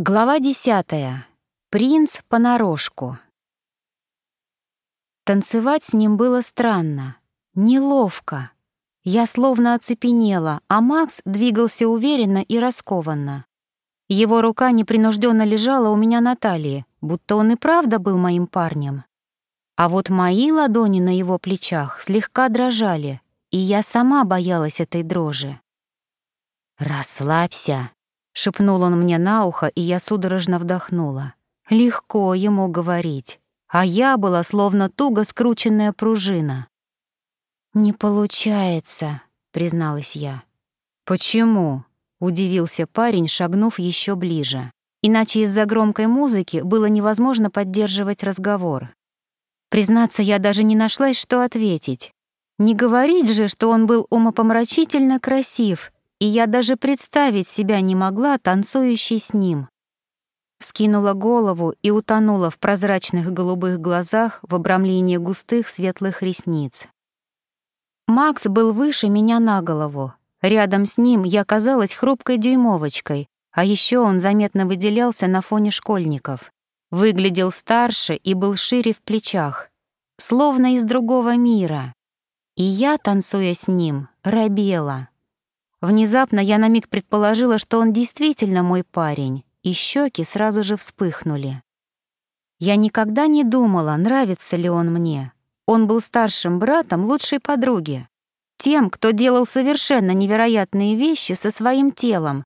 Глава десятая. Принц понарошку. Танцевать с ним было странно, неловко. Я словно оцепенела, а Макс двигался уверенно и раскованно. Его рука непринужденно лежала у меня на талии, будто он и правда был моим парнем. А вот мои ладони на его плечах слегка дрожали, и я сама боялась этой дрожи. «Расслабься», — шепнул он мне на ухо, и я судорожно вдохнула. Легко ему говорить, а я была словно туго скрученная пружина. «Не получается», — призналась я. «Почему?» — удивился парень, шагнув еще ближе. Иначе из-за громкой музыки было невозможно поддерживать разговор. Признаться, я даже не нашлась, что ответить. Не говорить же, что он был умопомрачительно красив, и я даже представить себя не могла, танцующей с ним. Скинула голову и утонула в прозрачных голубых глазах в обрамлении густых светлых ресниц. Макс был выше меня на голову. Рядом с ним я казалась хрупкой дюймовочкой, а еще он заметно выделялся на фоне школьников. Выглядел старше и был шире в плечах, словно из другого мира. И я, танцуя с ним, робела. Внезапно я на миг предположила, что он действительно мой парень, и щеки сразу же вспыхнули. Я никогда не думала, нравится ли он мне. Он был старшим братом лучшей подруги, тем, кто делал совершенно невероятные вещи со своим телом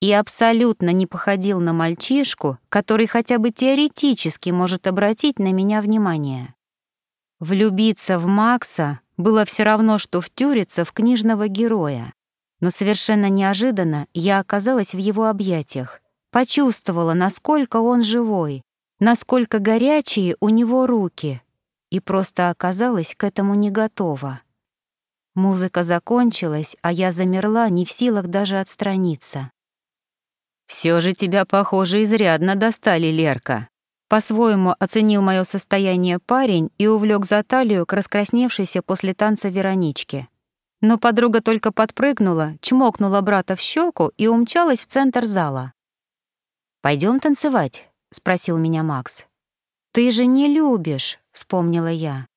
и абсолютно не походил на мальчишку, который хотя бы теоретически может обратить на меня внимание. Влюбиться в Макса было все равно, что втюриться в книжного героя. Но совершенно неожиданно я оказалась в его объятиях, почувствовала, насколько он живой, насколько горячие у него руки, и просто оказалась к этому не готова. Музыка закончилась, а я замерла, не в силах даже отстраниться. «Все же тебя, похоже, изрядно достали, Лерка», по-своему оценил мое состояние парень и увлек за талию к раскрасневшейся после танца Вероничке. Но подруга только подпрыгнула, чмокнула брата в щеку и умчалась в центр зала. Пойдем танцевать?» — спросил меня Макс. «Ты же не любишь», — вспомнила я.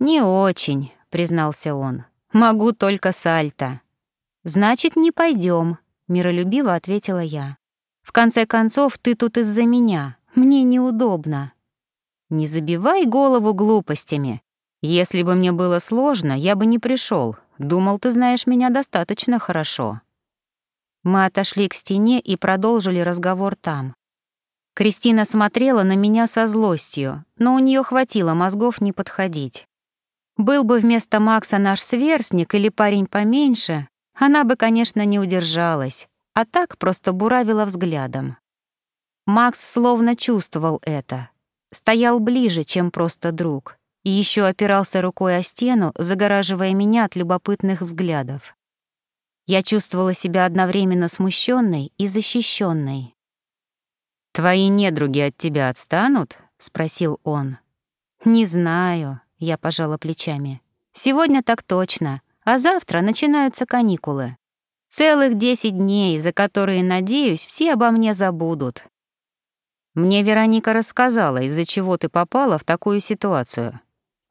«Не очень», — признался он. «Могу только сальто». «Значит, не пойдем», — миролюбиво ответила я. «В конце концов, ты тут из-за меня. Мне неудобно». «Не забивай голову глупостями. Если бы мне было сложно, я бы не пришел, Думал, ты знаешь меня достаточно хорошо». Мы отошли к стене и продолжили разговор там. Кристина смотрела на меня со злостью, но у нее хватило мозгов не подходить. Был бы вместо Макса наш сверстник или парень поменьше, она бы, конечно, не удержалась, а так просто буравила взглядом. Макс словно чувствовал это. Стоял ближе, чем просто друг и еще опирался рукой о стену, загораживая меня от любопытных взглядов. Я чувствовала себя одновременно смущенной и защищенной. «Твои недруги от тебя отстанут?» — спросил он. «Не знаю», — я пожала плечами. «Сегодня так точно, а завтра начинаются каникулы. Целых десять дней, за которые, надеюсь, все обо мне забудут». Мне Вероника рассказала, из-за чего ты попала в такую ситуацию.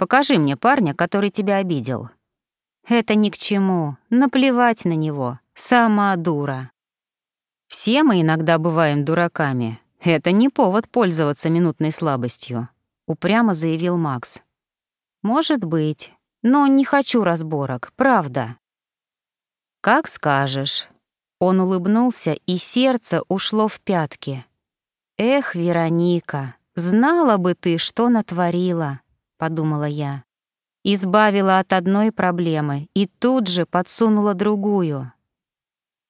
Покажи мне парня, который тебя обидел». «Это ни к чему. Наплевать на него. Сама дура». «Все мы иногда бываем дураками. Это не повод пользоваться минутной слабостью», — упрямо заявил Макс. «Может быть, но не хочу разборок, правда». «Как скажешь». Он улыбнулся, и сердце ушло в пятки. «Эх, Вероника, знала бы ты, что натворила подумала я. Избавила от одной проблемы и тут же подсунула другую.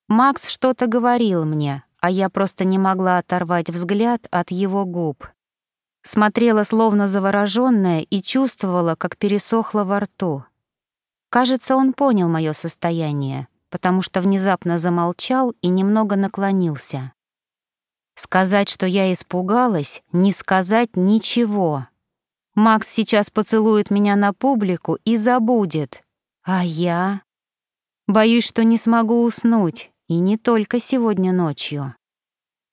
Макс что-то говорил мне, а я просто не могла оторвать взгляд от его губ. Смотрела словно заворожённая и чувствовала, как пересохло во рту. Кажется, он понял моё состояние, потому что внезапно замолчал и немного наклонился. Сказать, что я испугалась, не сказать ничего. Макс сейчас поцелует меня на публику и забудет. А я? Боюсь, что не смогу уснуть, и не только сегодня ночью.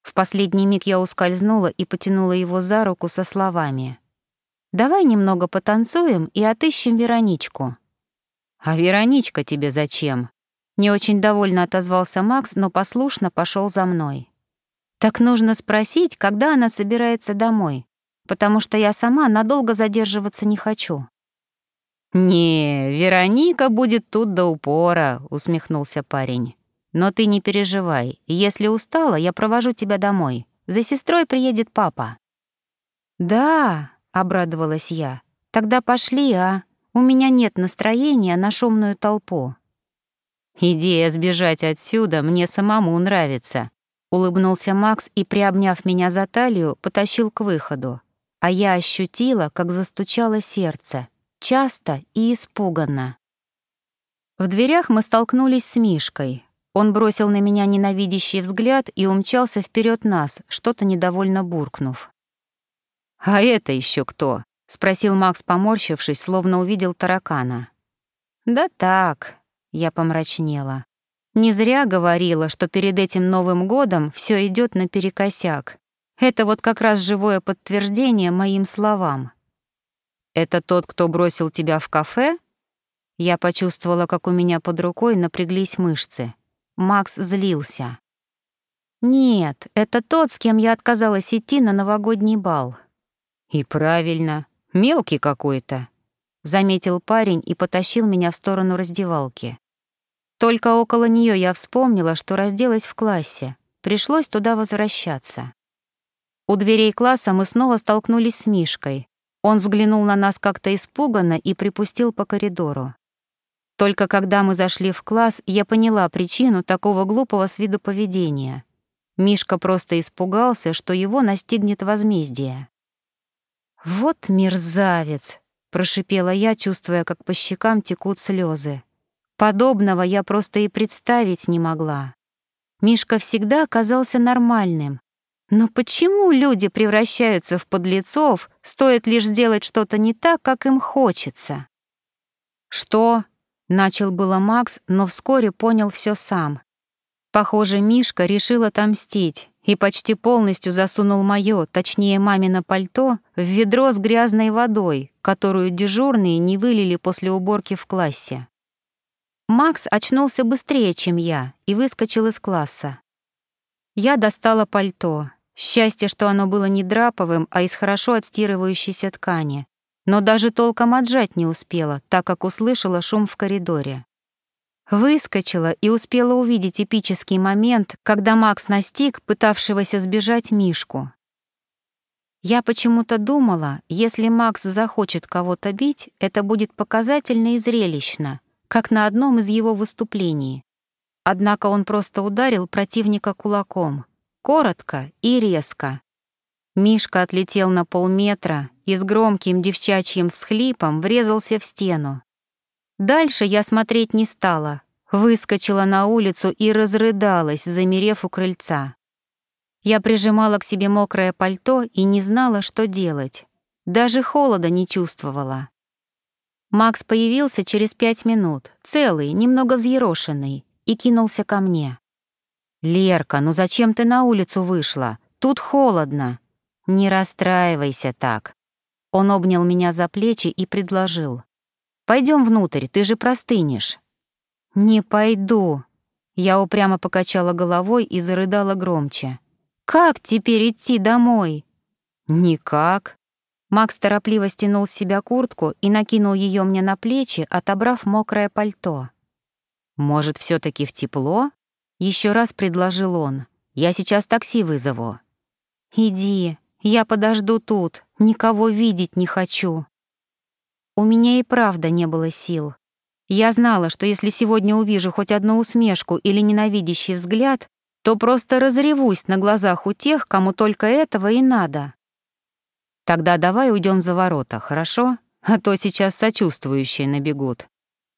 В последний миг я ускользнула и потянула его за руку со словами. «Давай немного потанцуем и отыщем Вероничку». «А Вероничка тебе зачем?» Не очень довольно отозвался Макс, но послушно пошел за мной. «Так нужно спросить, когда она собирается домой, потому что я сама надолго задерживаться не хочу». «Не, Вероника будет тут до упора», — усмехнулся парень. «Но ты не переживай. Если устала, я провожу тебя домой. За сестрой приедет папа». «Да», — обрадовалась я. «Тогда пошли, а? У меня нет настроения на шумную толпу». «Идея сбежать отсюда мне самому нравится», — улыбнулся Макс и, приобняв меня за талию, потащил к выходу. А я ощутила, как застучало сердце, часто и испуганно. В дверях мы столкнулись с Мишкой. Он бросил на меня ненавидящий взгляд и умчался вперед нас, что-то недовольно буркнув. «А это еще кто?» — спросил Макс, поморщившись, словно увидел таракана. «Да так», — я помрачнела. «Не зря говорила, что перед этим Новым годом все идет наперекосяк. Это вот как раз живое подтверждение моим словам». «Это тот, кто бросил тебя в кафе?» Я почувствовала, как у меня под рукой напряглись мышцы. Макс злился. «Нет, это тот, с кем я отказалась идти на новогодний бал». «И правильно, мелкий какой-то», — заметил парень и потащил меня в сторону раздевалки. Только около нее я вспомнила, что разделась в классе. Пришлось туда возвращаться. У дверей класса мы снова столкнулись с Мишкой. Он взглянул на нас как-то испуганно и припустил по коридору. Только когда мы зашли в класс, я поняла причину такого глупого с виду поведения. Мишка просто испугался, что его настигнет возмездие. «Вот мерзавец!» — прошипела я, чувствуя, как по щекам текут слезы. Подобного я просто и представить не могла. Мишка всегда оказался нормальным. Но почему люди превращаются в подлецов, стоит лишь сделать что-то не так, как им хочется? «Что?» — начал было Макс, но вскоре понял все сам. Похоже, Мишка решил отомстить и почти полностью засунул моё, точнее мамино пальто, в ведро с грязной водой, которую дежурные не вылили после уборки в классе. Макс очнулся быстрее, чем я, и выскочил из класса. Я достала пальто. Счастье, что оно было не драповым, а из хорошо отстирывающейся ткани. Но даже толком отжать не успела, так как услышала шум в коридоре. Выскочила и успела увидеть эпический момент, когда Макс настиг пытавшегося сбежать Мишку. Я почему-то думала, если Макс захочет кого-то бить, это будет показательно и зрелищно, как на одном из его выступлений. Однако он просто ударил противника кулаком, коротко и резко. Мишка отлетел на полметра и с громким девчачьим всхлипом врезался в стену. Дальше я смотреть не стала, выскочила на улицу и разрыдалась, замерев у крыльца. Я прижимала к себе мокрое пальто и не знала, что делать. Даже холода не чувствовала. Макс появился через пять минут, целый, немного взъерошенный, и кинулся ко мне. «Лерка, ну зачем ты на улицу вышла? Тут холодно». «Не расстраивайся так». Он обнял меня за плечи и предложил. Пойдем внутрь, ты же простынешь». «Не пойду». Я упрямо покачала головой и зарыдала громче. «Как теперь идти домой?» «Никак». Макс торопливо стянул с себя куртку и накинул ее мне на плечи, отобрав мокрое пальто. «Может, все таки в тепло?» — еще раз предложил он. «Я сейчас такси вызову». «Иди, я подожду тут, никого видеть не хочу». У меня и правда не было сил. Я знала, что если сегодня увижу хоть одну усмешку или ненавидящий взгляд, то просто разревусь на глазах у тех, кому только этого и надо. Тогда давай уйдем за ворота, хорошо? А то сейчас сочувствующие набегут.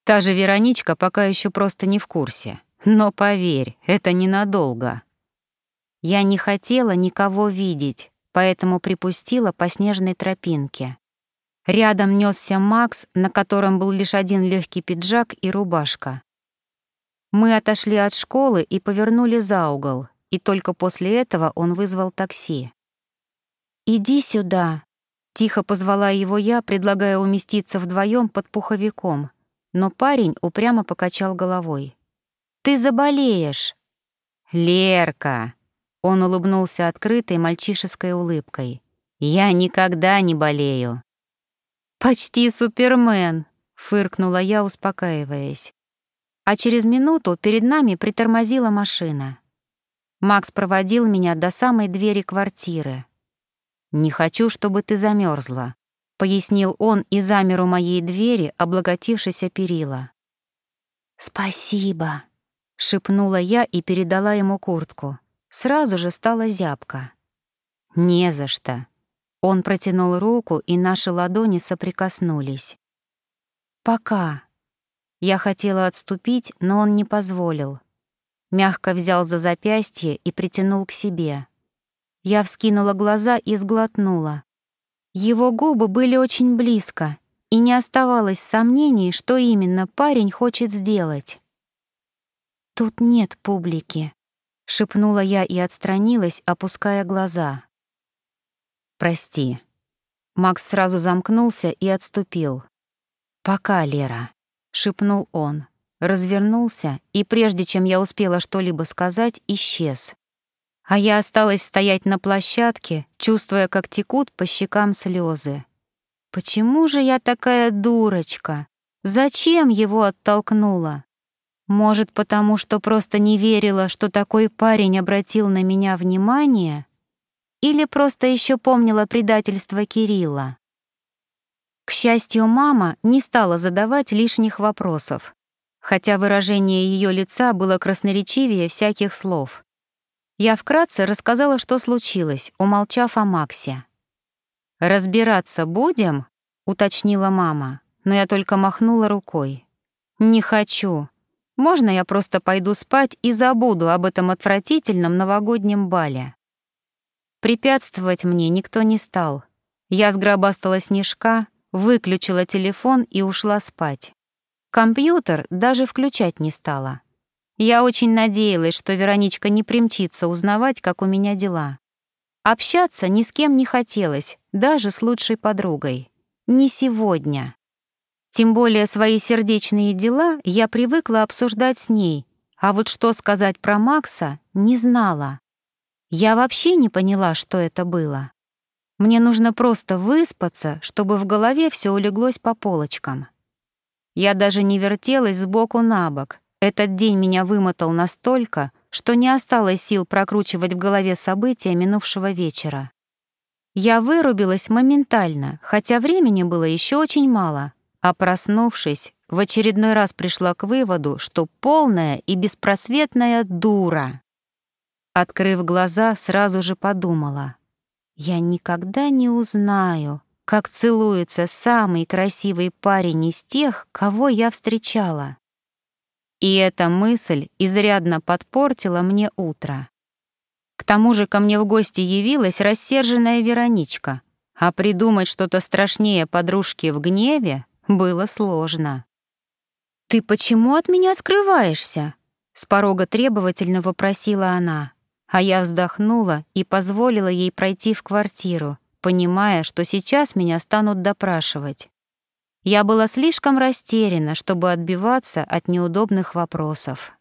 Та же Вероничка пока еще просто не в курсе. Но поверь, это ненадолго. Я не хотела никого видеть, поэтому припустила по снежной тропинке. Рядом несся Макс, на котором был лишь один легкий пиджак и рубашка. Мы отошли от школы и повернули за угол, и только после этого он вызвал такси. «Иди сюда», — тихо позвала его я, предлагая уместиться вдвоем под пуховиком, но парень упрямо покачал головой. «Ты заболеешь!» «Лерка!» — он улыбнулся открытой мальчишеской улыбкой. «Я никогда не болею!» «Почти Супермен!» — фыркнула я, успокаиваясь. А через минуту перед нами притормозила машина. Макс проводил меня до самой двери квартиры. «Не хочу, чтобы ты замерзла», — пояснил он и замер у моей двери, облаготившись о перила. «Спасибо», — шепнула я и передала ему куртку. Сразу же стала зябко. «Не за что». Он протянул руку, и наши ладони соприкоснулись. «Пока», я хотела отступить, но он не позволил. Мягко взял за запястье и притянул к себе. Я вскинула глаза и сглотнула. Его губы были очень близко, и не оставалось сомнений, что именно парень хочет сделать. «Тут нет публики», — шепнула я и отстранилась, опуская глаза. «Прости». Макс сразу замкнулся и отступил. «Пока, Лера». — шепнул он, развернулся и, прежде чем я успела что-либо сказать, исчез. А я осталась стоять на площадке, чувствуя, как текут по щекам слезы. Почему же я такая дурочка? Зачем его оттолкнула? Может, потому что просто не верила, что такой парень обратил на меня внимание? Или просто еще помнила предательство Кирилла? К счастью, мама не стала задавать лишних вопросов, хотя выражение ее лица было красноречивее всяких слов. Я вкратце рассказала, что случилось, умолчав о Максе. «Разбираться будем?» — уточнила мама, но я только махнула рукой. «Не хочу. Можно я просто пойду спать и забуду об этом отвратительном новогоднем бале?» Препятствовать мне никто не стал. Я сгробастала снежка, выключила телефон и ушла спать. Компьютер даже включать не стала. Я очень надеялась, что Вероничка не примчится узнавать, как у меня дела. Общаться ни с кем не хотелось, даже с лучшей подругой. Не сегодня. Тем более свои сердечные дела я привыкла обсуждать с ней, а вот что сказать про Макса не знала. Я вообще не поняла, что это было. Мне нужно просто выспаться, чтобы в голове все улеглось по полочкам. Я даже не вертелась сбоку на бок. Этот день меня вымотал настолько, что не осталось сил прокручивать в голове события минувшего вечера. Я вырубилась моментально, хотя времени было еще очень мало, а проснувшись, в очередной раз пришла к выводу, что полная и беспросветная дура. Открыв глаза, сразу же подумала — я никогда не узнаю, как целуется самый красивый парень из тех, кого я встречала. И эта мысль изрядно подпортила мне утро. К тому же ко мне в гости явилась рассерженная Вероничка, а придумать что-то страшнее подружки в гневе было сложно. «Ты почему от меня скрываешься?» — с порога требовательно вопросила она а я вздохнула и позволила ей пройти в квартиру, понимая, что сейчас меня станут допрашивать. Я была слишком растеряна, чтобы отбиваться от неудобных вопросов.